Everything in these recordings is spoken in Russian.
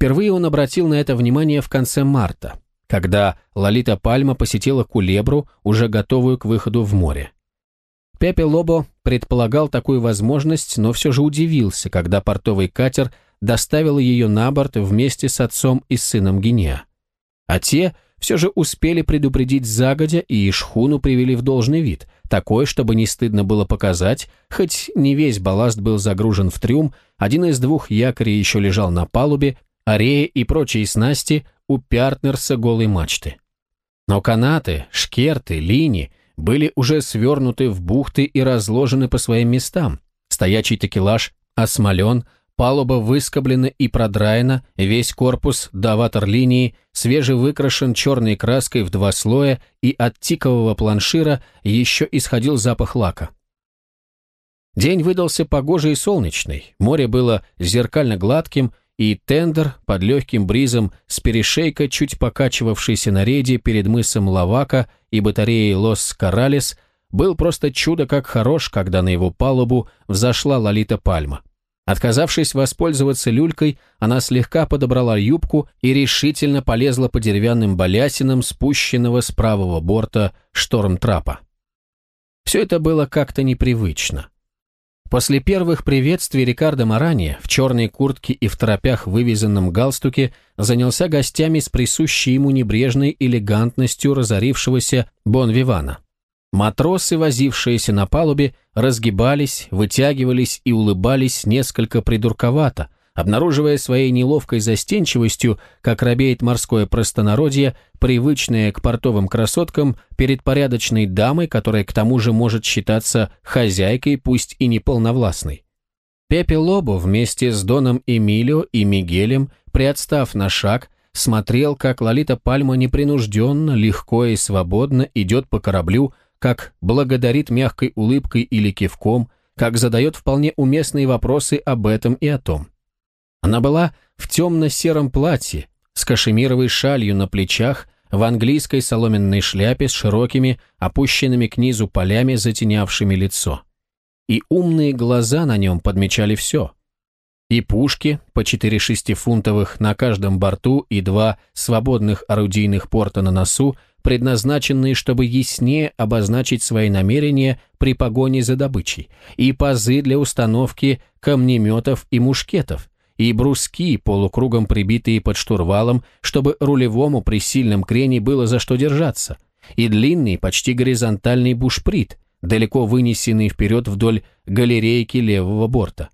Впервые он обратил на это внимание в конце марта, когда Лолита Пальма посетила Кулебру, уже готовую к выходу в море. Пепе Лобо предполагал такую возможность, но все же удивился, когда портовый катер доставил ее на борт вместе с отцом и сыном Гинеа. А те все же успели предупредить загодя и шхуну привели в должный вид, такой, чтобы не стыдно было показать, хоть не весь балласт был загружен в трюм, один из двух якорей еще лежал на палубе, а реи и прочие снасти у Пяртнерса голой мачты. Но канаты, шкерты, линии были уже свернуты в бухты и разложены по своим местам. Стоячий такелаж осмолен, палуба выскоблена и продраена, весь корпус до ватерлинии свежевыкрашен черной краской в два слоя, и от тикового планшира еще исходил запах лака. День выдался погожий и солнечный, море было зеркально гладким, и тендер под легким бризом с перешейка, чуть покачивавшийся на рейде перед мысом Лавака и батареей Лос-Коралес, был просто чудо как хорош, когда на его палубу взошла Лолита Пальма. Отказавшись воспользоваться люлькой, она слегка подобрала юбку и решительно полезла по деревянным балясинам спущенного с правого борта штормтрапа. Все это было как-то непривычно. После первых приветствий Рикардо Марани в черной куртке и в торопях вывезенном галстуке занялся гостями с присущей ему небрежной элегантностью разорившегося Бон-Вивана. Матросы, возившиеся на палубе, разгибались, вытягивались и улыбались несколько придурковато, обнаруживая своей неловкой застенчивостью, как робеет морское простонародье, привычное к портовым красоткам перед порядочной дамой, которая к тому же может считаться хозяйкой, пусть и неполновластной. Пепе Лобо вместе с Доном Эмилио и Мигелем, приотстав на шаг, смотрел, как Лолита Пальма непринужденно, легко и свободно идет по кораблю, как благодарит мягкой улыбкой или кивком, как задает вполне уместные вопросы об этом и о том. Она была в темно-сером платье, с кашемировой шалью на плечах, в английской соломенной шляпе с широкими, опущенными к низу полями, затенявшими лицо. И умные глаза на нем подмечали все. И пушки, по четыре шестифунтовых на каждом борту и два свободных орудийных порта на носу, предназначенные, чтобы яснее обозначить свои намерения при погоне за добычей, и пазы для установки камнеметов и мушкетов, и бруски, полукругом прибитые под штурвалом, чтобы рулевому при сильном крене было за что держаться, и длинный, почти горизонтальный бушприт, далеко вынесенный вперед вдоль галерейки левого борта.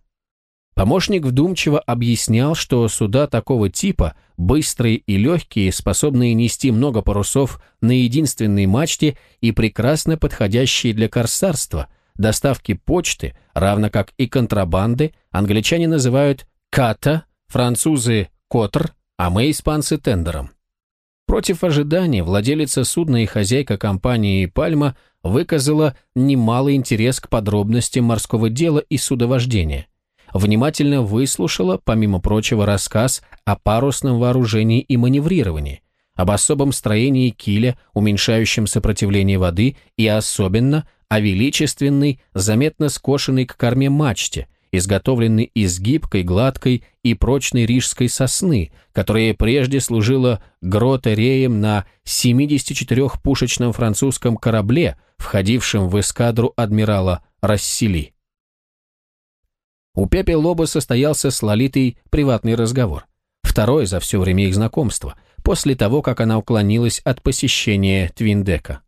Помощник вдумчиво объяснял, что суда такого типа, быстрые и легкие, способные нести много парусов на единственной мачте и прекрасно подходящие для корсарства, доставки почты, равно как и контрабанды, англичане называют Ката, французы Котр, а мы, испанцы, тендером. Против ожидания владелица судна и хозяйка компании «Пальма» выказала немалый интерес к подробностям морского дела и судовождения. Внимательно выслушала, помимо прочего, рассказ о парусном вооружении и маневрировании, об особом строении киля, уменьшающем сопротивление воды и особенно о величественной, заметно скошенной к корме мачте – изготовленный из гибкой, гладкой и прочной рижской сосны, которая прежде служила гротереем на 74-пушечном французском корабле, входившем в эскадру адмирала Рассели. У Пепе Лоба состоялся с Лолитой приватный разговор. Второй за все время их знакомства, после того, как она уклонилась от посещения Твиндека.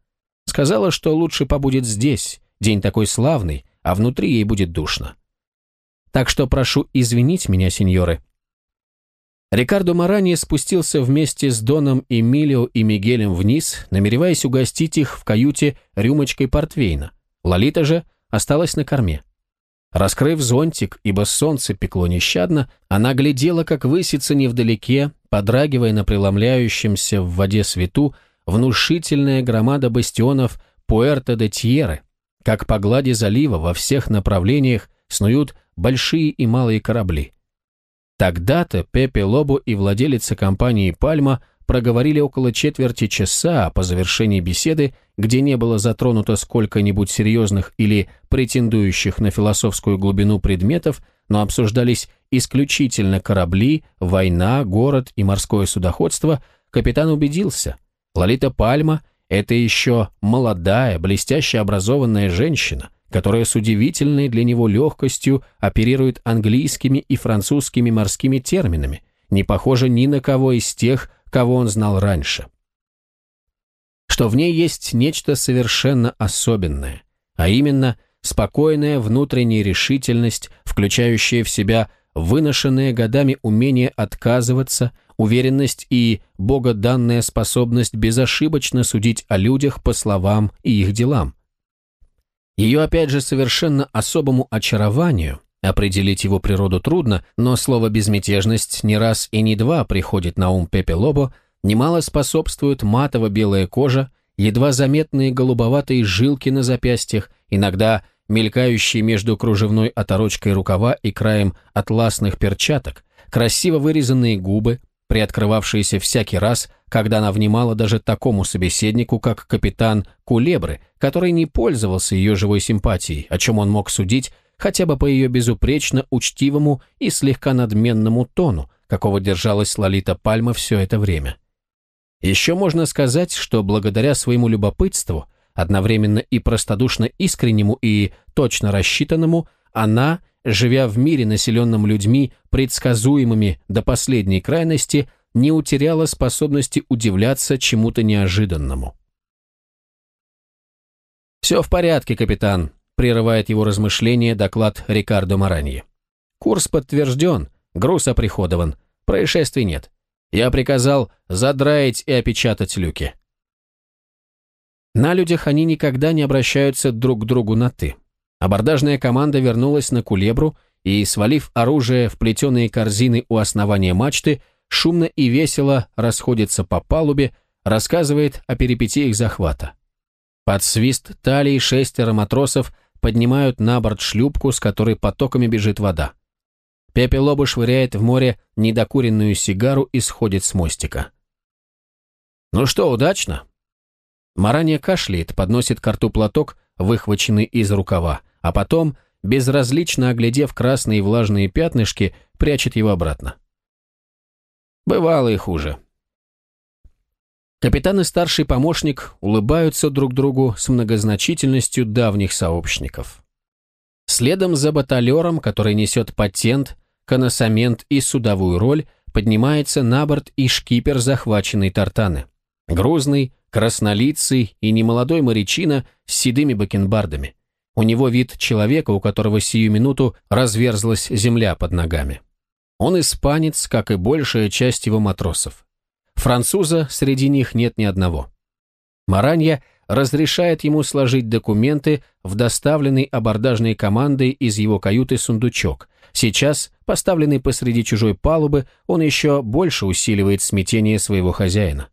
Сказала, что лучше побудет здесь, день такой славный, а внутри ей будет душно. Так что прошу извинить меня, сеньоры». Рикардо Марани спустился вместе с Доном Эмилио и Мигелем вниз, намереваясь угостить их в каюте рюмочкой портвейна. Лолита же осталась на корме. Раскрыв зонтик, ибо солнце пекло нещадно, она глядела, как высится невдалеке, подрагивая на преломляющемся в воде свету, внушительная громада бастионов Пуэрто де Тьеры, как по глади залива во всех направлениях снуют большие и малые корабли. Тогда-то Пепе Лобо и владелица компании «Пальма» проговорили около четверти часа, а по завершении беседы, где не было затронуто сколько-нибудь серьезных или претендующих на философскую глубину предметов, но обсуждались исключительно корабли, война, город и морское судоходство, капитан убедился, Лолита Пальма – это еще молодая, блестяще образованная женщина, которая с удивительной для него легкостью оперирует английскими и французскими морскими терминами, не похожа ни на кого из тех, кого он знал раньше. Что в ней есть нечто совершенно особенное, а именно спокойная внутренняя решительность, включающая в себя выношенное годами умение отказываться, уверенность и богоданная способность безошибочно судить о людях по словам и их делам. Ее опять же совершенно особому очарованию, определить его природу трудно, но слово «безмятежность» не раз и не два приходит на ум Пепе Лобо, немало способствует матово-белая кожа, едва заметные голубоватые жилки на запястьях, иногда мелькающие между кружевной оторочкой рукава и краем атласных перчаток, красиво вырезанные губы, приоткрывавшиеся всякий раз, когда она внимала даже такому собеседнику, как капитан Кулебры, который не пользовался ее живой симпатией, о чем он мог судить хотя бы по ее безупречно учтивому и слегка надменному тону, какого держалась Лолита Пальма все это время. Еще можно сказать, что благодаря своему любопытству, одновременно и простодушно искреннему и точно рассчитанному, она, живя в мире, населенном людьми, предсказуемыми до последней крайности, не утеряла способности удивляться чему-то неожиданному. «Все в порядке, капитан», — прерывает его размышления доклад Рикардо Мараньи. «Курс подтвержден, груз оприходован, происшествий нет. Я приказал задраить и опечатать люки». На людях они никогда не обращаются друг к другу на «ты». Абордажная команда вернулась на кулебру и, свалив оружие в плетеные корзины у основания мачты, шумно и весело расходится по палубе, рассказывает о перипетиях захвата. Под свист талии шестеро матросов поднимают на борт шлюпку, с которой потоками бежит вода. Пепе Лоба швыряет в море недокуренную сигару и сходит с мостика. «Ну что, удачно?» Маранья кашляет, подносит к рту платок, выхваченный из рукава, а потом, безразлично оглядев красные влажные пятнышки, прячет его обратно. Бывало и хуже. Капитан и старший помощник улыбаются друг другу с многозначительностью давних сообщников. Следом за баталером, который несет патент, коносамент и судовую роль, поднимается на борт и шкипер захваченной тартаны. Грузный, краснолицый и немолодой морячина с седыми бакенбардами. У него вид человека, у которого сию минуту разверзлась земля под ногами. Он испанец, как и большая часть его матросов. Француза среди них нет ни одного. Маранья разрешает ему сложить документы в доставленный абордажной командой из его каюты сундучок. Сейчас, поставленный посреди чужой палубы, он еще больше усиливает смятение своего хозяина.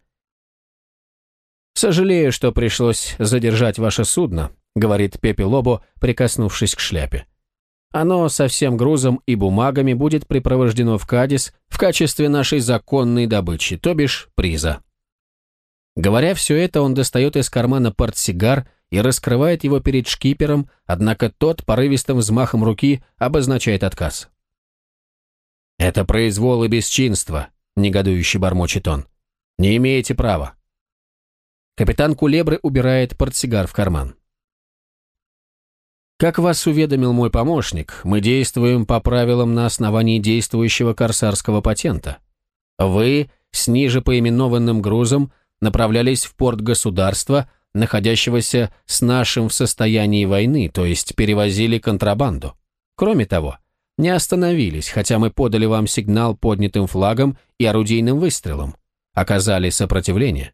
«Сожалею, что пришлось задержать ваше судно», — говорит Пепе Лобо, прикоснувшись к шляпе. Оно со всем грузом и бумагами будет припровождено в Кадис в качестве нашей законной добычи, то бишь приза. Говоря все это, он достает из кармана портсигар и раскрывает его перед шкипером, однако тот порывистым взмахом руки обозначает отказ. «Это произвол и бесчинство», — негодующе бормочет он. «Не имеете права». Капитан Кулебры убирает портсигар в карман. Как вас уведомил мой помощник, мы действуем по правилам на основании действующего корсарского патента. Вы с ниже поименованным грузом направлялись в порт государства, находящегося с нашим в состоянии войны, то есть перевозили контрабанду. Кроме того, не остановились, хотя мы подали вам сигнал поднятым флагом и орудийным выстрелом. Оказали сопротивление.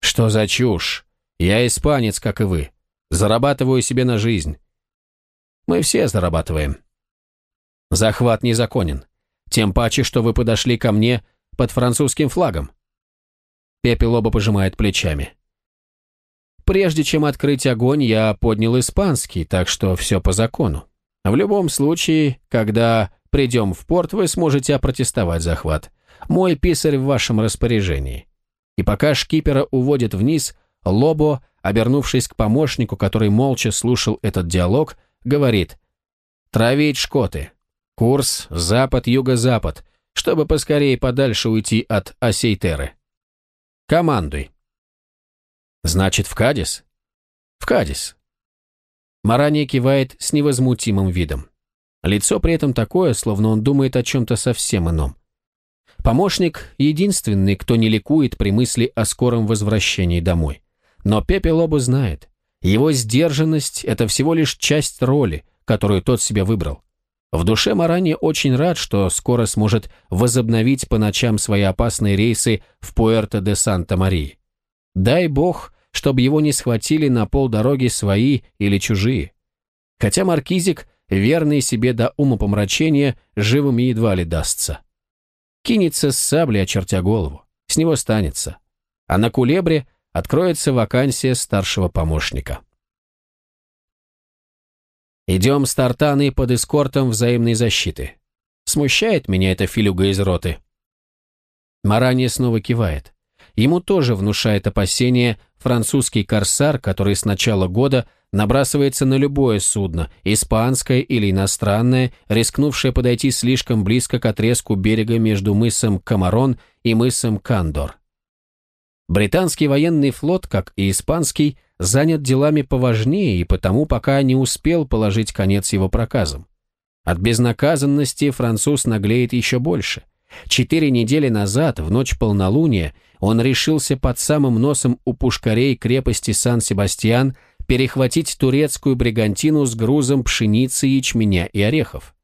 Что за чушь? Я испанец, как и вы. Зарабатываю себе на жизнь. Мы все зарабатываем. Захват незаконен. Тем паче, что вы подошли ко мне под французским флагом. Пепел оба пожимает плечами. Прежде чем открыть огонь, я поднял испанский, так что все по закону. В любом случае, когда придем в порт, вы сможете опротестовать захват. Мой писарь в вашем распоряжении. И пока шкипера уводят вниз, Лобо обернувшись к помощнику, который молча слушал этот диалог, говорит «Травить шкоты. Курс запад-юго-запад, чтобы поскорее подальше уйти от Осейтеры. Командуй. Значит, в Кадис? В Кадис. Марания кивает с невозмутимым видом. Лицо при этом такое, словно он думает о чем-то совсем ином. Помощник — единственный, кто не ликует при мысли о скором возвращении домой. Но Пепе Лобо знает, его сдержанность — это всего лишь часть роли, которую тот себе выбрал. В душе Марани очень рад, что скоро сможет возобновить по ночам свои опасные рейсы в Пуэрто-де-Санта-Марии. Дай бог, чтобы его не схватили на полдороги свои или чужие. Хотя Маркизик, верный себе до умопомрачения, живым едва ли дастся. Кинется с саблей, очертя голову. С него станется. А на кулебре откроется вакансия старшего помощника. Идем с Тартаной под эскортом взаимной защиты. Смущает меня эта филюга из роты. Марания снова кивает. Ему тоже внушает опасение французский корсар, который с начала года набрасывается на любое судно, испанское или иностранное, рискнувшее подойти слишком близко к отрезку берега между мысом Камарон и мысом Кандор. Британский военный флот, как и испанский, занят делами поважнее и потому пока не успел положить конец его проказам. От безнаказанности француз наглеет еще больше. Четыре недели назад, в ночь полнолуния, он решился под самым носом у пушкарей крепости Сан-Себастьян перехватить турецкую бригантину с грузом пшеницы, ячменя и орехов.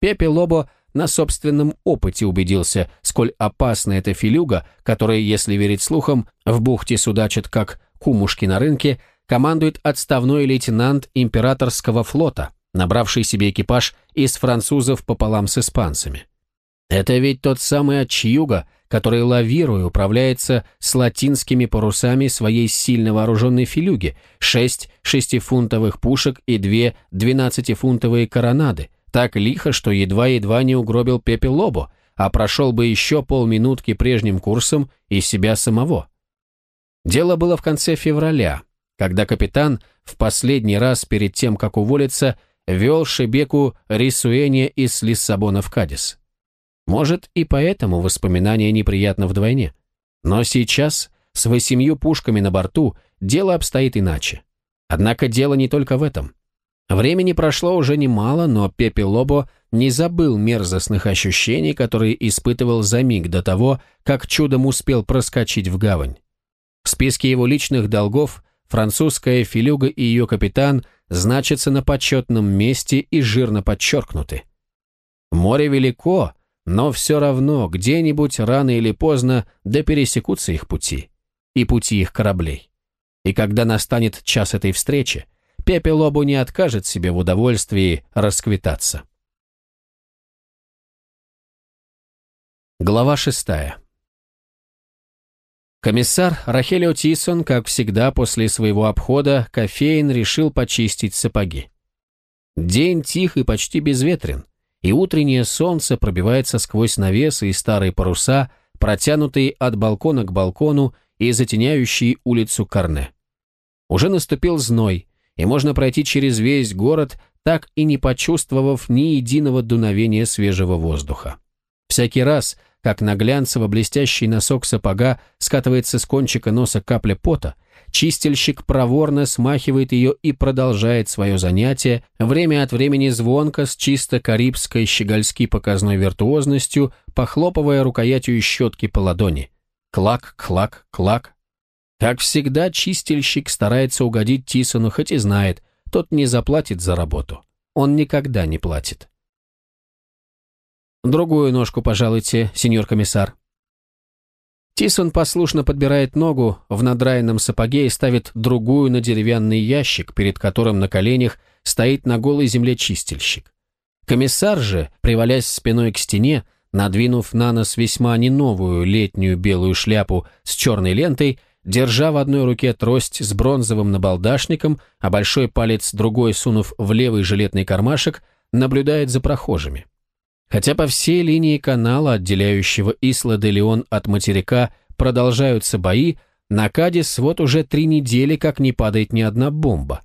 Пепе Лобо на собственном опыте убедился, сколь опасна эта филюга, которая, если верить слухам, в бухте судачит как кумушки на рынке, командует отставной лейтенант императорского флота, набравший себе экипаж из французов пополам с испанцами. Это ведь тот самый Ачьюга, который, лавируя, управляется с латинскими парусами своей сильно вооруженной филюги, шесть шестифунтовых пушек и две двенадцатифунтовые коронады, так лихо, что едва-едва не угробил Пепе Лобо, а прошел бы еще полминутки прежним курсом и себя самого. Дело было в конце февраля, когда капитан в последний раз перед тем, как уволиться, вел Шебеку Рисуэне из Лиссабона в Кадис. Может, и поэтому воспоминание неприятно вдвойне. Но сейчас, с восемью пушками на борту, дело обстоит иначе. Однако дело не только в этом. Времени прошло уже немало, но Пепе Лобо не забыл мерзостных ощущений, которые испытывал за миг до того, как чудом успел проскочить в гавань. В списке его личных долгов французская филюга и ее капитан значатся на почетном месте и жирно подчеркнуты. Море велико, но все равно где-нибудь рано или поздно да пересекутся их пути и пути их кораблей. И когда настанет час этой встречи, Пепе Лобу не откажет себе в удовольствии расквитаться. Глава шестая. Комиссар Рахелио Тисон, как всегда после своего обхода, кофеин решил почистить сапоги. День тих и почти безветрен, и утреннее солнце пробивается сквозь навесы и старые паруса, протянутые от балкона к балкону и затеняющие улицу Карне. Уже наступил зной, и можно пройти через весь город, так и не почувствовав ни единого дуновения свежего воздуха. Всякий раз, как на глянцево-блестящий носок сапога скатывается с кончика носа капля пота, чистильщик проворно смахивает ее и продолжает свое занятие, время от времени звонко с чисто карибской щегольски показной виртуозностью, похлопывая рукоятью щетки по ладони. Клак, клак, клак. Как всегда, чистильщик старается угодить Тисону, хоть и знает, тот не заплатит за работу. Он никогда не платит. «Другую ножку, пожалуйте, сеньор комиссар». Тисон послушно подбирает ногу в надраенном сапоге и ставит другую на деревянный ящик, перед которым на коленях стоит на голой земле чистильщик. Комиссар же, привалясь спиной к стене, надвинув на нос весьма не новую летнюю белую шляпу с черной лентой, держа в одной руке трость с бронзовым набалдашником, а большой палец другой сунув в левый жилетный кармашек, наблюдает за прохожими. Хотя по всей линии канала, отделяющего Исла-де-Леон от материка, продолжаются бои, на Кадис вот уже три недели как не падает ни одна бомба.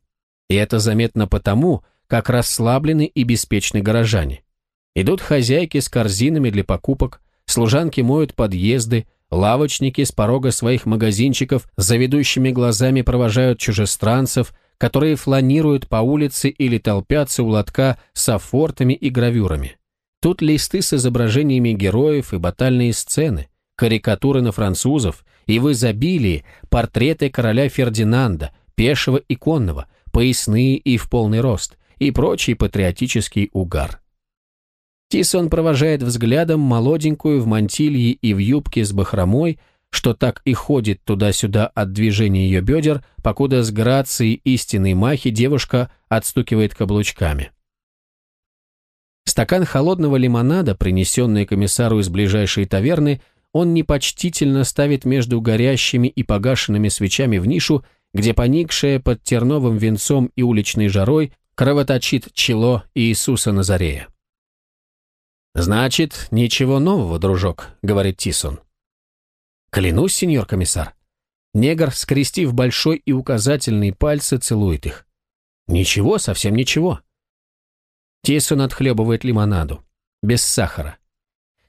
И это заметно потому, как расслаблены и беспечны горожане. Идут хозяйки с корзинами для покупок, служанки моют подъезды, лавочники с порога своих магазинчиков за ведущими глазами провожают чужестранцев, которые фланируют по улице или толпятся у лотка с афортами и гравюрами. Тут листы с изображениями героев и батальные сцены, карикатуры на французов и в изобилии портреты короля Фердинанда, пешего и конного, поясные и в полный рост, и прочий патриотический угар. Тисон провожает взглядом молоденькую в мантилье и в юбке с бахромой, что так и ходит туда-сюда от движения ее бедер, покуда с грацией истинной махи девушка отстукивает каблучками. Стакан холодного лимонада, принесенный комиссару из ближайшей таверны, он непочтительно ставит между горящими и погашенными свечами в нишу, где поникшая под терновым венцом и уличной жарой кровоточит чело Иисуса Назарея. «Значит, ничего нового, дружок», — говорит Тисон. «Клянусь, сеньор комиссар». Негр, скрестив большой и указательный пальцы, целует их. «Ничего, совсем ничего». Тисон отхлебывает лимонаду. Без сахара.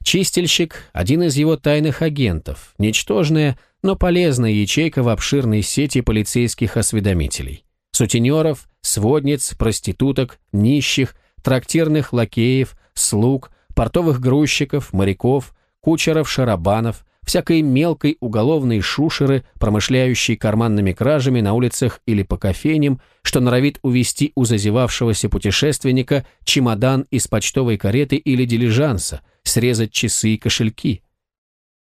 Чистильщик – один из его тайных агентов, ничтожная, но полезная ячейка в обширной сети полицейских осведомителей. Сутенеров, сводниц, проституток, нищих, трактирных лакеев, слуг, портовых грузчиков, моряков, кучеров-шарабанов, всякой мелкой уголовной шушеры, промышляющей карманными кражами на улицах или по кофейням, что норовит увести у зазевавшегося путешественника чемодан из почтовой кареты или дилижанса, срезать часы и кошельки.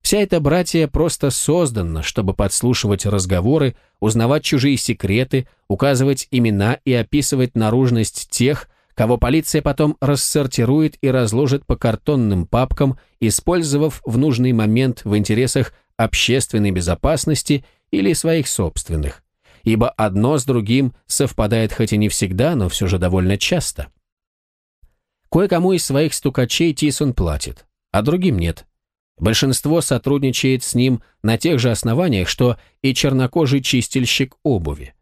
Вся эта братья просто создана, чтобы подслушивать разговоры, узнавать чужие секреты, указывать имена и описывать наружность тех, кого полиция потом рассортирует и разложит по картонным папкам, использовав в нужный момент в интересах общественной безопасности или своих собственных. Ибо одно с другим совпадает хоть и не всегда, но все же довольно часто. Кое-кому из своих стукачей Тисон платит, а другим нет. Большинство сотрудничает с ним на тех же основаниях, что и чернокожий чистильщик обуви.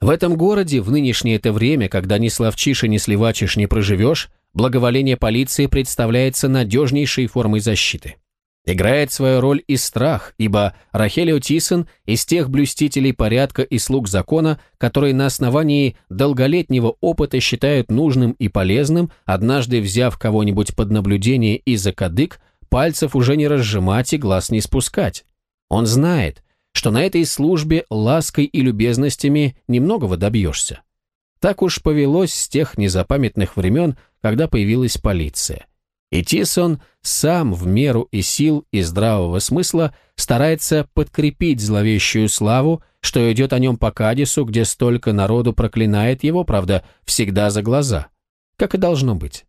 В этом городе в нынешнее это время, когда ни словчишь и ни сливачишь не проживешь, благоволение полиции представляется надежнейшей формой защиты. Играет свою роль и страх, ибо Рахелио Тисон из тех блюстителей порядка и слуг закона, которые на основании долголетнего опыта считают нужным и полезным, однажды взяв кого-нибудь под наблюдение и за кадык, пальцев уже не разжимать и глаз не спускать. Он знает, что на этой службе лаской и любезностями немногого добьешься. Так уж повелось с тех незапамятных времен, когда появилась полиция. И Тисон сам в меру и сил, и здравого смысла старается подкрепить зловещую славу, что идет о нем по Кадису, где столько народу проклинает его, правда, всегда за глаза. Как и должно быть.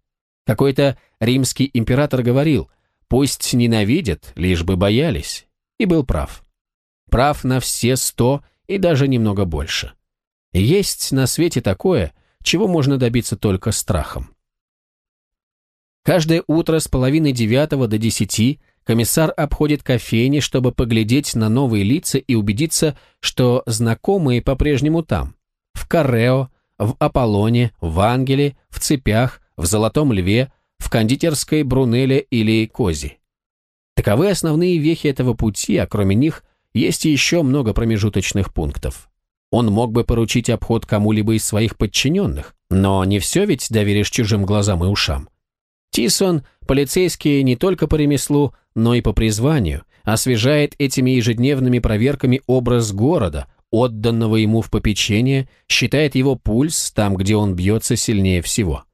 Какой-то римский император говорил, пусть ненавидят, лишь бы боялись. И был прав прав на все сто и даже немного больше. Есть на свете такое, чего можно добиться только страхом. Каждое утро с половины девятого до десяти комиссар обходит кофейни, чтобы поглядеть на новые лица и убедиться, что знакомые по-прежнему там. В Карео, в Аполлоне, в Ангеле, в Цепях, в Золотом Льве, в кондитерской Брунеле или Кози. Таковы основные вехи этого пути, а кроме них есть еще много промежуточных пунктов. Он мог бы поручить обход кому-либо из своих подчиненных, но не все ведь доверишь чужим глазам и ушам. Тисон, полицейский не только по ремеслу, но и по призванию, освежает этими ежедневными проверками образ города, отданного ему в попечение, считает его пульс там, где он бьется сильнее всего.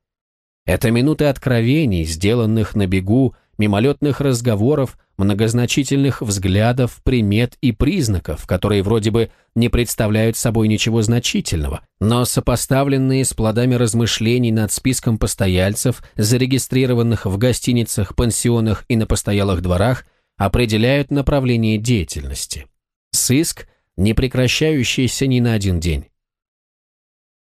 Это минуты откровений, сделанных на бегу, мимолетных разговоров, многозначительных взглядов, примет и признаков, которые вроде бы не представляют собой ничего значительного, но сопоставленные с плодами размышлений над списком постояльцев, зарегистрированных в гостиницах, пансионах и на постоялых дворах, определяют направление деятельности. Сыск, не прекращающийся ни на один день.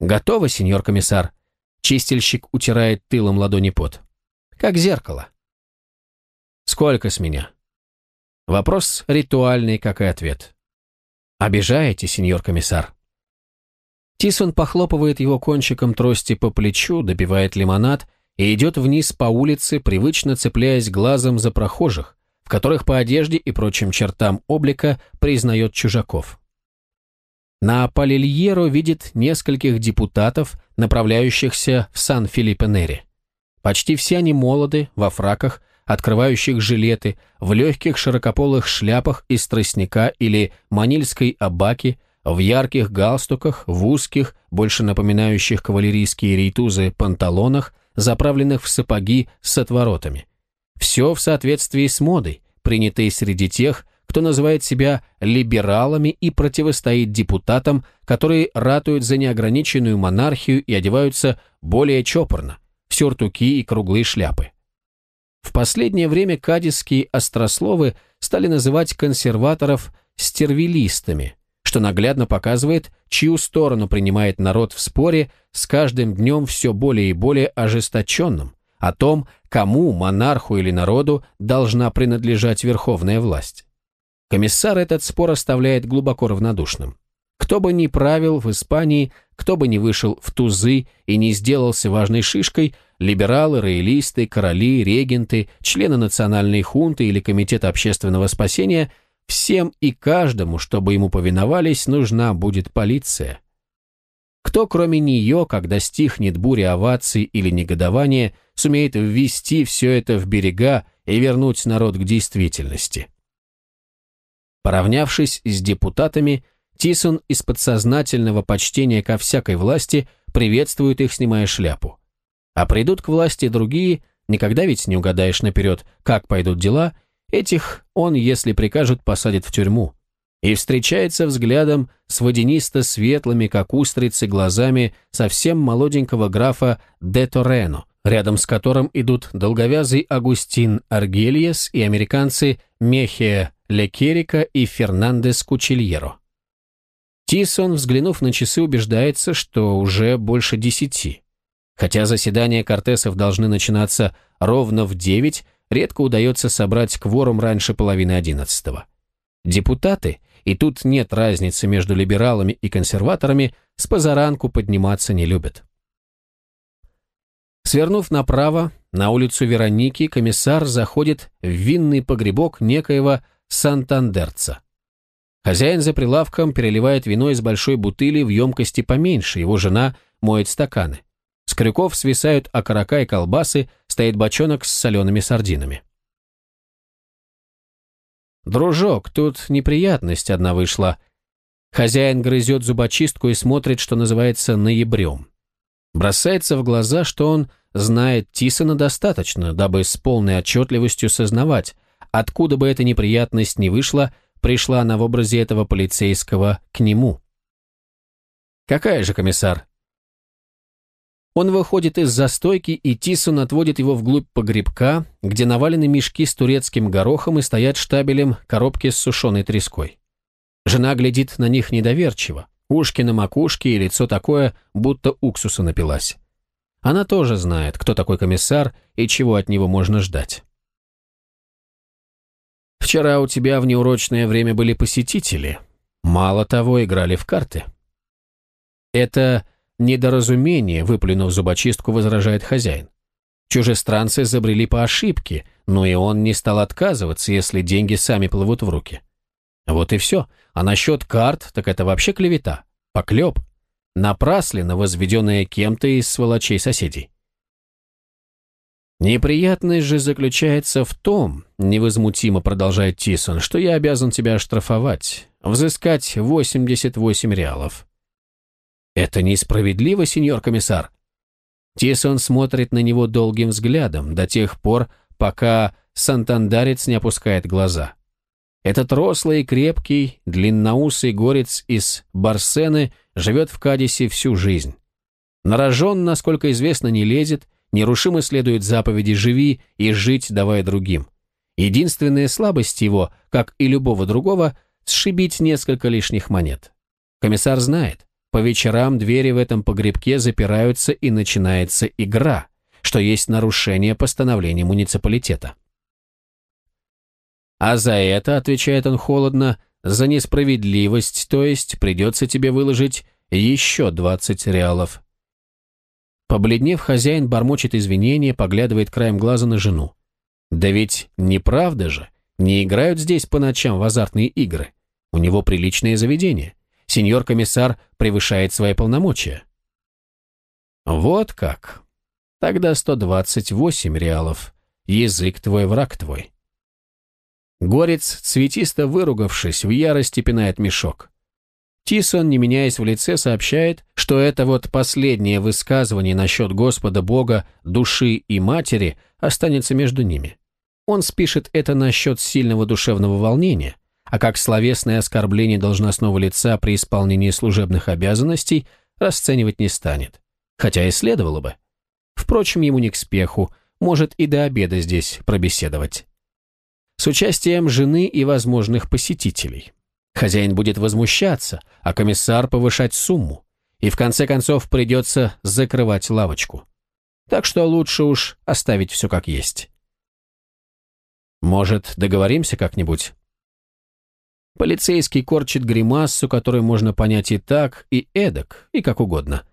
«Готово, сеньор комиссар?» Чистильщик утирает тылом ладони пот. «Как зеркало». «Сколько с меня?» Вопрос ритуальный, как и ответ. «Обижаете, сеньор комиссар?» Тисон похлопывает его кончиком трости по плечу, допивает лимонад и идет вниз по улице, привычно цепляясь глазом за прохожих, в которых по одежде и прочим чертам облика признает чужаков. На Палильеро видит нескольких депутатов, направляющихся в Сан-Филиппе-Нере. Почти все они молоды, во фраках, открывающих жилеты, в легких широкополых шляпах из тростника или манильской абаки, в ярких галстуках, в узких, больше напоминающих кавалерийские рейтузы, панталонах, заправленных в сапоги с отворотами. Все в соответствии с модой, принятой среди тех, кто называет себя либералами и противостоит депутатам, которые ратуют за неограниченную монархию и одеваются более чопорно, в сюртуки и круглые шляпы. В последнее время кадисские острословы стали называть консерваторов стервилистами, что наглядно показывает, чью сторону принимает народ в споре с каждым днем все более и более ожесточенным, о том, кому, монарху или народу, должна принадлежать верховная власть. Комиссар этот спор оставляет глубоко равнодушным. Кто бы ни правил в Испании, кто бы ни вышел в тузы и не сделался важной шишкой, либералы, роялисты, короли, регенты, члены национальной хунты или комитета общественного спасения, всем и каждому, чтобы ему повиновались, нужна будет полиция. Кто, кроме нее, когда стихнет буря оваций или негодования, сумеет ввести все это в берега и вернуть народ к действительности? Поравнявшись с депутатами, Тисон из подсознательного почтения ко всякой власти приветствует их, снимая шляпу. А придут к власти другие, никогда ведь не угадаешь наперед, как пойдут дела, этих он, если прикажут, посадит в тюрьму. И встречается взглядом с водянисто-светлыми, как устрицы, глазами совсем молоденького графа де Торено, рядом с которым идут долговязый Агустин Аргельес и американцы Мехия Лекерика и Фернандес Кучильеро. Тисон, взглянув на часы, убеждается, что уже больше десяти. Хотя заседания Кортесов должны начинаться ровно в девять, редко удается собрать кворум раньше половины одиннадцатого. Депутаты, и тут нет разницы между либералами и консерваторами, с позаранку подниматься не любят. Свернув направо, на улицу Вероники, комиссар заходит в винный погребок некоего Сантандерца. Хозяин за прилавком переливает вино из большой бутыли в емкости поменьше, его жена моет стаканы. С крюков свисают окорока и колбасы, стоит бочонок с солеными сардинами. «Дружок, тут неприятность одна вышла». Хозяин грызет зубочистку и смотрит, что называется, ноябрем. Бросается в глаза, что он знает Тисона достаточно, дабы с полной отчетливостью сознавать, откуда бы эта неприятность ни вышла, пришла она в образе этого полицейского к нему. «Какая же, комиссар?» Он выходит из застойки, и Тисон отводит его вглубь погребка, где навалены мешки с турецким горохом и стоят штабелем коробки с сушеной треской. Жена глядит на них недоверчиво, ушки на макушке и лицо такое, будто уксуса напилась. Она тоже знает, кто такой комиссар и чего от него можно ждать. «Вчера у тебя в неурочное время были посетители. Мало того, играли в карты». Это «Недоразумение», выплюнув зубочистку, возражает хозяин. Чужестранцы забрели по ошибке, но и он не стал отказываться, если деньги сами плывут в руки. Вот и все. А насчет карт, так это вообще клевета. Поклеп. Напрасленно возведенная кем-то из сволочей соседей. «Неприятность же заключается в том, — невозмутимо продолжает Тисон, — что я обязан тебя оштрафовать, взыскать 88 реалов. «Это несправедливо, сеньор комиссар». Тисон смотрит на него долгим взглядом, до тех пор, пока сантандарец не опускает глаза. Этот рослый и крепкий, длинноусый горец из Барсены живет в Кадисе всю жизнь. Нарожен, насколько известно, не лезет, нерушимо следует заповеди «живи» и «жить, давая другим». Единственная слабость его, как и любого другого, сшибить несколько лишних монет. Комиссар знает, по вечерам двери в этом погребке запираются и начинается игра, что есть нарушение постановления муниципалитета. А за это, отвечает он холодно, за несправедливость, то есть придется тебе выложить еще 20 реалов. Побледнев, хозяин бормочет извинения, поглядывает краем глаза на жену. Да ведь неправда же, не играют здесь по ночам в азартные игры. У него приличное заведение. Сеньор-комиссар превышает свои полномочия. Вот как. Тогда 128 реалов. Язык твой, враг твой. Горец, цветисто выругавшись, в ярости пинает мешок. Тисон, не меняясь в лице, сообщает, что это вот последнее высказывание насчет Господа Бога, души и матери останется между ними. Он спишет это насчет сильного душевного волнения, а как словесное оскорбление должностного лица при исполнении служебных обязанностей расценивать не станет. Хотя и следовало бы. Впрочем, ему не к спеху, может и до обеда здесь пробеседовать. С участием жены и возможных посетителей. Хозяин будет возмущаться, а комиссар повышать сумму. И в конце концов придется закрывать лавочку. Так что лучше уж оставить все как есть. Может, договоримся как-нибудь? Полицейский корчит гримасу, которую можно понять и так, и эдак, и как угодно.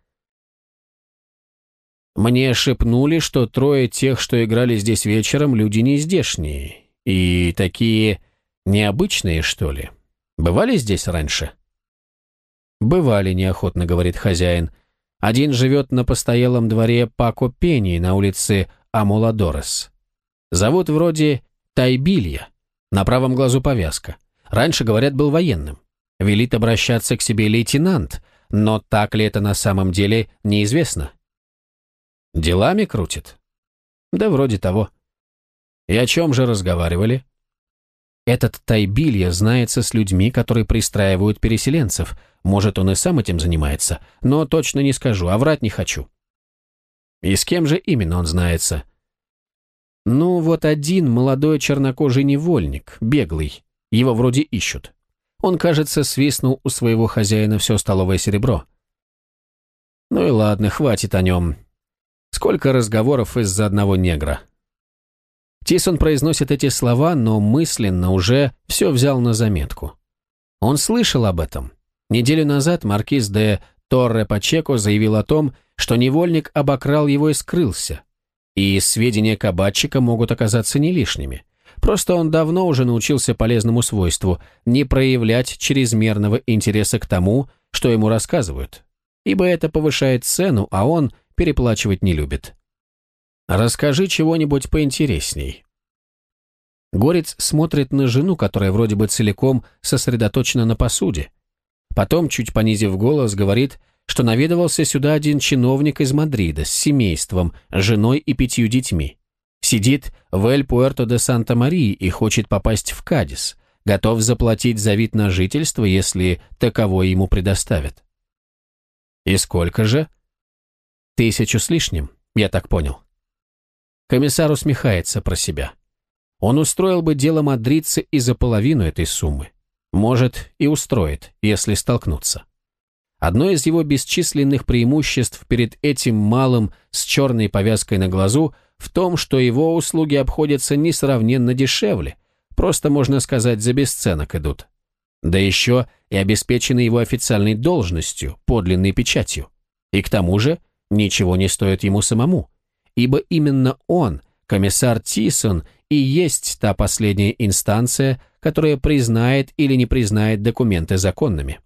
Мне шепнули, что трое тех, что играли здесь вечером, люди не здешние. И такие необычные, что ли. Бывали здесь раньше? Бывали, неохотно говорит хозяин. Один живет на постоялом дворе Пако Пени на улице Амуладорес. Зовут вроде Тайбилья. На правом глазу повязка. Раньше, говорят, был военным. Велит обращаться к себе лейтенант, но так ли это на самом деле, неизвестно. Делами крутит? Да вроде того. И о чем же разговаривали? Этот Тайбилья знается с людьми, которые пристраивают переселенцев. Может, он и сам этим занимается, но точно не скажу, а врать не хочу. И с кем же именно он знается? Ну, вот один молодой чернокожий невольник, беглый. Его вроде ищут. Он, кажется, свистнул у своего хозяина все столовое серебро. Ну и ладно, хватит о нем. Сколько разговоров из-за одного негра. Тисон произносит эти слова, но мысленно уже все взял на заметку. Он слышал об этом. Неделю назад маркиз де Торре Пачеко заявил о том, что невольник обокрал его и скрылся. И сведения кабачика могут оказаться не лишними. Просто он давно уже научился полезному свойству не проявлять чрезмерного интереса к тому, что ему рассказывают. Ибо это повышает цену, а он переплачивать не любит. Расскажи чего-нибудь поинтересней. Горец смотрит на жену, которая вроде бы целиком сосредоточена на посуде. Потом, чуть понизив голос, говорит, что наведывался сюда один чиновник из Мадрида с семейством, женой и пятью детьми. Сидит в Эль-Пуэрто-де-Санта-Марии и хочет попасть в Кадис, готов заплатить за вид на жительство, если таковое ему предоставят. И сколько же? Тысячу с лишним, я так понял. Комиссар усмехается про себя. Он устроил бы дело мадридца и за половину этой суммы. Может, и устроит, если столкнуться. Одно из его бесчисленных преимуществ перед этим малым с черной повязкой на глазу в том, что его услуги обходятся несравненно дешевле, просто, можно сказать, за бесценок идут. Да еще и обеспечены его официальной должностью, подлинной печатью. И к тому же ничего не стоит ему самому ибо именно он, комиссар Тисон, и есть та последняя инстанция, которая признает или не признает документы законными.